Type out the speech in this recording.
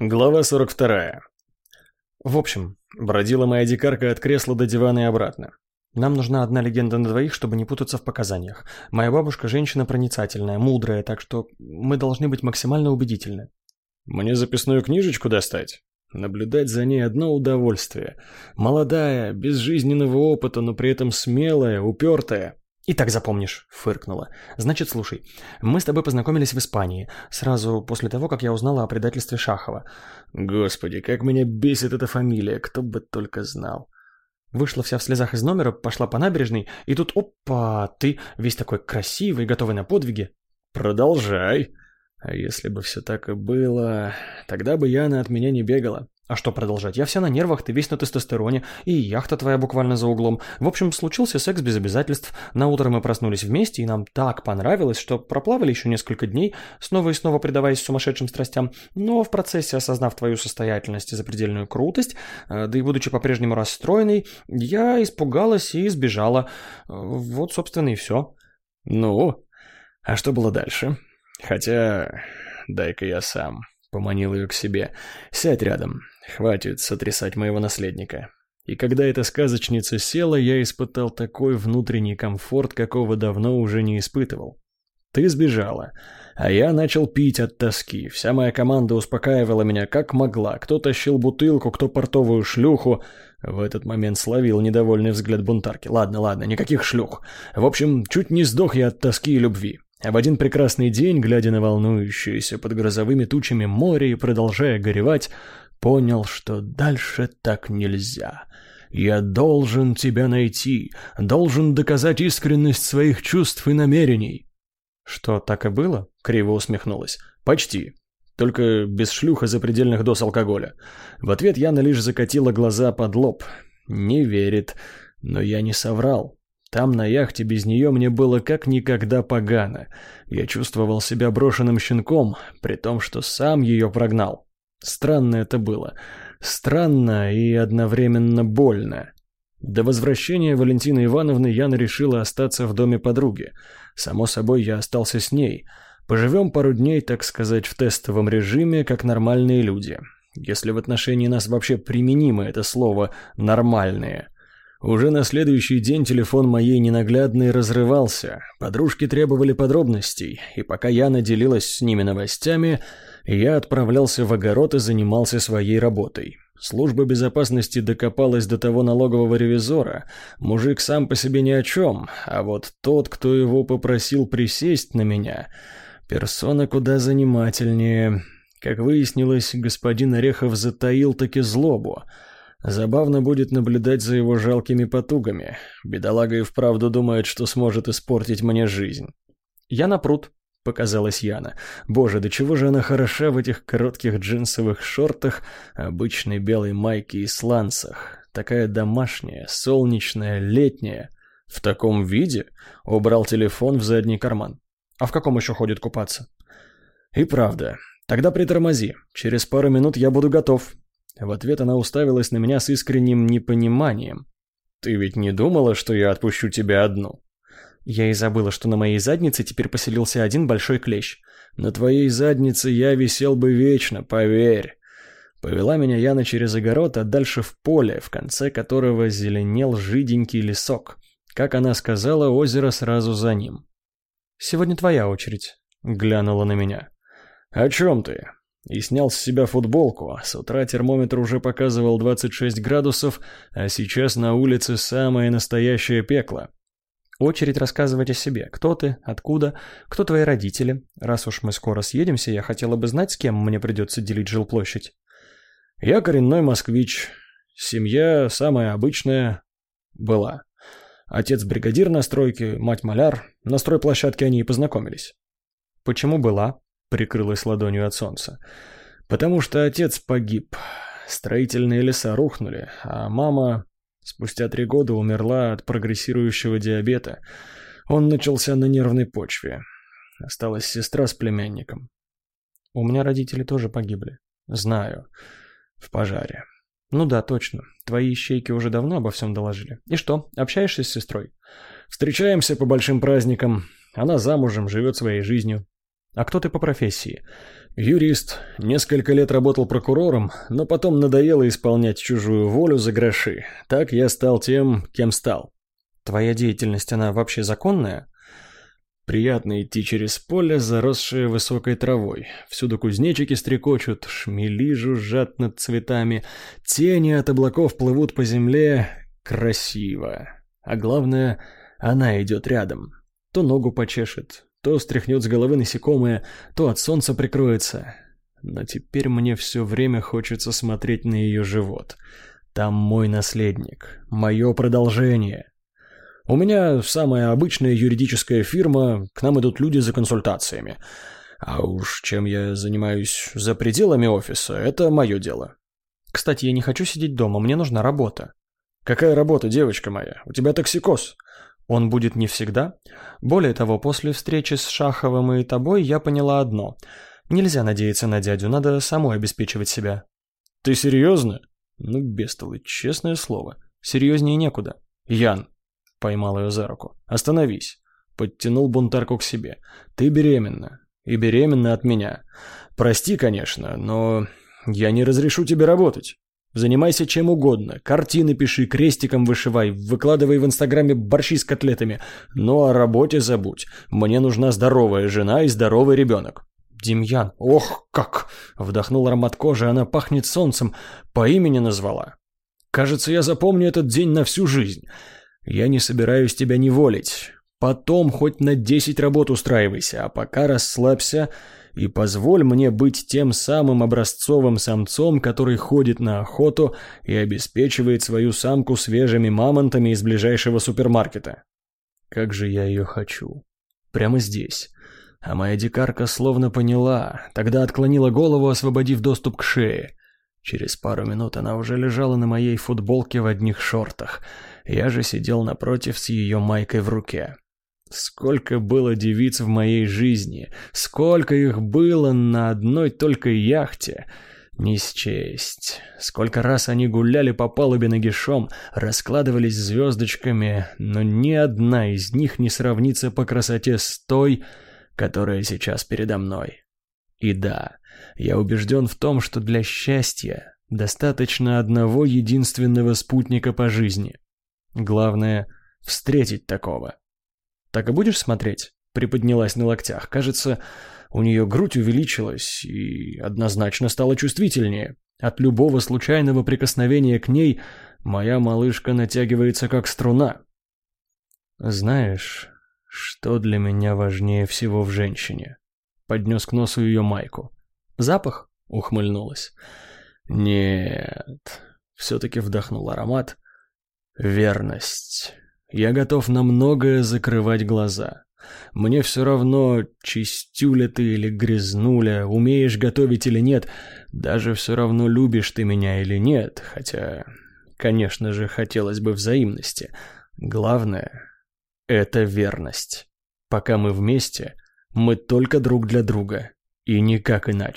Глава 42. В общем, бродила моя дикарка от кресла до дивана и обратно. Нам нужна одна легенда на двоих, чтобы не путаться в показаниях. Моя бабушка женщина проницательная, мудрая, так что мы должны быть максимально убедительны. Мне записную книжечку достать? Наблюдать за ней одно удовольствие. Молодая, без жизненного опыта, но при этом смелая, упертая. «И так запомнишь», — фыркнула. «Значит, слушай, мы с тобой познакомились в Испании, сразу после того, как я узнала о предательстве Шахова». «Господи, как меня бесит эта фамилия, кто бы только знал». Вышла вся в слезах из номера, пошла по набережной, и тут, опа, ты весь такой красивый, готовый на подвиги. «Продолжай», а если бы все так и было, тогда бы Яна от меня не бегала. А что продолжать? Я вся на нервах, ты весь на тестостероне, и яхта твоя буквально за углом. В общем, случился секс без обязательств. На утро мы проснулись вместе, и нам так понравилось, что проплавали еще несколько дней, снова и снова предаваясь сумасшедшим страстям. Но в процессе, осознав твою состоятельность и запредельную крутость, э, да и будучи по-прежнему расстроенной, я испугалась и сбежала. Вот, собственно, и все. Ну, а что было дальше? Хотя, дай-ка я сам. Поманил ее к себе. «Сядь рядом. Хватит сотрясать моего наследника». И когда эта сказочница села, я испытал такой внутренний комфорт, какого давно уже не испытывал. Ты сбежала, а я начал пить от тоски. Вся моя команда успокаивала меня как могла. Кто тащил бутылку, кто портовую шлюху. В этот момент словил недовольный взгляд бунтарки. Ладно, ладно, никаких шлюх. В общем, чуть не сдох я от тоски и любви. А в один прекрасный день, глядя на волнующееся под грозовыми тучами море и продолжая горевать, понял, что дальше так нельзя. Я должен тебя найти, должен доказать искренность своих чувств и намерений. Что, так и было? Криво усмехнулась. Почти. Только без шлюха запредельных доз алкоголя. В ответ Яна лишь закатила глаза под лоб. Не верит. Но я не соврал. Там, на яхте, без нее мне было как никогда погано. Я чувствовал себя брошенным щенком, при том, что сам ее прогнал. Странно это было. Странно и одновременно больно. До возвращения Валентины Ивановны Яна решила остаться в доме подруги. Само собой, я остался с ней. Поживем пару дней, так сказать, в тестовом режиме, как нормальные люди. Если в отношении нас вообще применимо это слово «нормальные». Уже на следующий день телефон моей ненаглядной разрывался. Подружки требовали подробностей, и пока я наделилась с ними новостями, я отправлялся в огород и занимался своей работой. Служба безопасности докопалась до того налогового ревизора. Мужик сам по себе ни о чем, а вот тот, кто его попросил присесть на меня, персона куда занимательнее. Как выяснилось, господин Орехов затаил таки злобу — Забавно будет наблюдать за его жалкими потугами. Бедолага и вправду думает, что сможет испортить мне жизнь. «Я на пруд», — показалась Яна. «Боже, до чего же она хороша в этих коротких джинсовых шортах, обычной белой майке и сланцах. Такая домашняя, солнечная, летняя. В таком виде?» — убрал телефон в задний карман. «А в каком еще ходит купаться?» «И правда. Тогда притормози. Через пару минут я буду готов», в ответ она уставилась на меня с искренним непониманием. «Ты ведь не думала, что я отпущу тебя одну?» Я и забыла, что на моей заднице теперь поселился один большой клещ. «На твоей заднице я висел бы вечно, поверь». Повела меня Яна через огород, а дальше в поле, в конце которого зеленел жиденький лесок. Как она сказала, озеро сразу за ним. «Сегодня твоя очередь», — глянула на меня. «О чем ты?» И снял с себя футболку. С утра термометр уже показывал 26 градусов, а сейчас на улице самое настоящее пекло. Очередь рассказывать о себе. Кто ты, откуда, кто твои родители. Раз уж мы скоро съедемся, я хотела бы знать, с кем мне придется делить жилплощадь. Я коренной москвич. Семья самая обычная была. Отец бригадир на стройке, мать маляр. На стройплощадке они и познакомились. Почему была? Прикрылась ладонью от солнца. «Потому что отец погиб. Строительные леса рухнули, а мама спустя три года умерла от прогрессирующего диабета. Он начался на нервной почве. Осталась сестра с племянником. У меня родители тоже погибли. Знаю. В пожаре. Ну да, точно. Твои ищейки уже давно обо всем доложили. И что, общаешься с сестрой? Встречаемся по большим праздникам. Она замужем, живет своей жизнью. А кто ты по профессии? Юрист, несколько лет работал прокурором, но потом надоело исполнять чужую волю за гроши. Так я стал тем, кем стал. Твоя деятельность, она вообще законная? Приятно идти через поле, заросшее высокой травой. Всюду кузнечики стрекочут, шмели жужжат над цветами, тени от облаков плывут по земле. Красиво. А главное, она идет рядом. То ногу почешет, то стряхнет с головы насекомое, то от солнца прикроется. Но теперь мне все время хочется смотреть на ее живот. Там мой наследник, мое продолжение. У меня самая обычная юридическая фирма, к нам идут люди за консультациями. А уж чем я занимаюсь за пределами офиса, это мое дело. Кстати, я не хочу сидеть дома, мне нужна работа. Какая работа, девочка моя? У тебя токсикоз. Он будет не всегда. Более того, после встречи с Шаховым и тобой я поняла одно. Нельзя надеяться на дядю, надо самой обеспечивать себя. Ты серьезно? Ну, бестолы, честное слово. Серьезнее некуда. Ян, Поймал ее за руку. «Остановись!» Подтянул бунтарку к себе. «Ты беременна. И беременна от меня. Прости, конечно, но я не разрешу тебе работать. Занимайся чем угодно. Картины пиши, крестиком вышивай, выкладывай в инстаграме борщи с котлетами. Но о работе забудь. Мне нужна здоровая жена и здоровый ребенок. Демьян, ох, как! Вдохнул аромат кожи, она пахнет солнцем. По имени назвала. Кажется, я запомню этот день на всю жизнь. Я не собираюсь тебя неволить. Потом хоть на десять работ устраивайся, а пока расслабься и позволь мне быть тем самым образцовым самцом, который ходит на охоту и обеспечивает свою самку свежими мамонтами из ближайшего супермаркета. Как же я ее хочу. Прямо здесь. А моя дикарка словно поняла, тогда отклонила голову, освободив доступ к шее. Через пару минут она уже лежала на моей футболке в одних шортах — я же сидел напротив с ее майкой в руке. Сколько было девиц в моей жизни, сколько их было на одной только яхте. Не счесть. Сколько раз они гуляли по палубе нагишом, раскладывались звездочками, но ни одна из них не сравнится по красоте с той, которая сейчас передо мной. И да, я убежден в том, что для счастья достаточно одного единственного спутника по жизни — Главное — встретить такого. «Так и будешь смотреть?» Приподнялась на локтях. Кажется, у нее грудь увеличилась и однозначно стала чувствительнее. От любого случайного прикосновения к ней моя малышка натягивается как струна. «Знаешь, что для меня важнее всего в женщине?» Поднес к носу ее майку. «Запах?» — ухмыльнулась. «Нет». Все-таки вдохнул аромат — Верность. Я готов на многое закрывать глаза. Мне все равно, чистюля ты или грязнуля, умеешь готовить или нет, даже все равно любишь ты меня или нет, хотя, конечно же, хотелось бы взаимности. Главное — это верность. Пока мы вместе, мы только друг для друга, и никак иначе.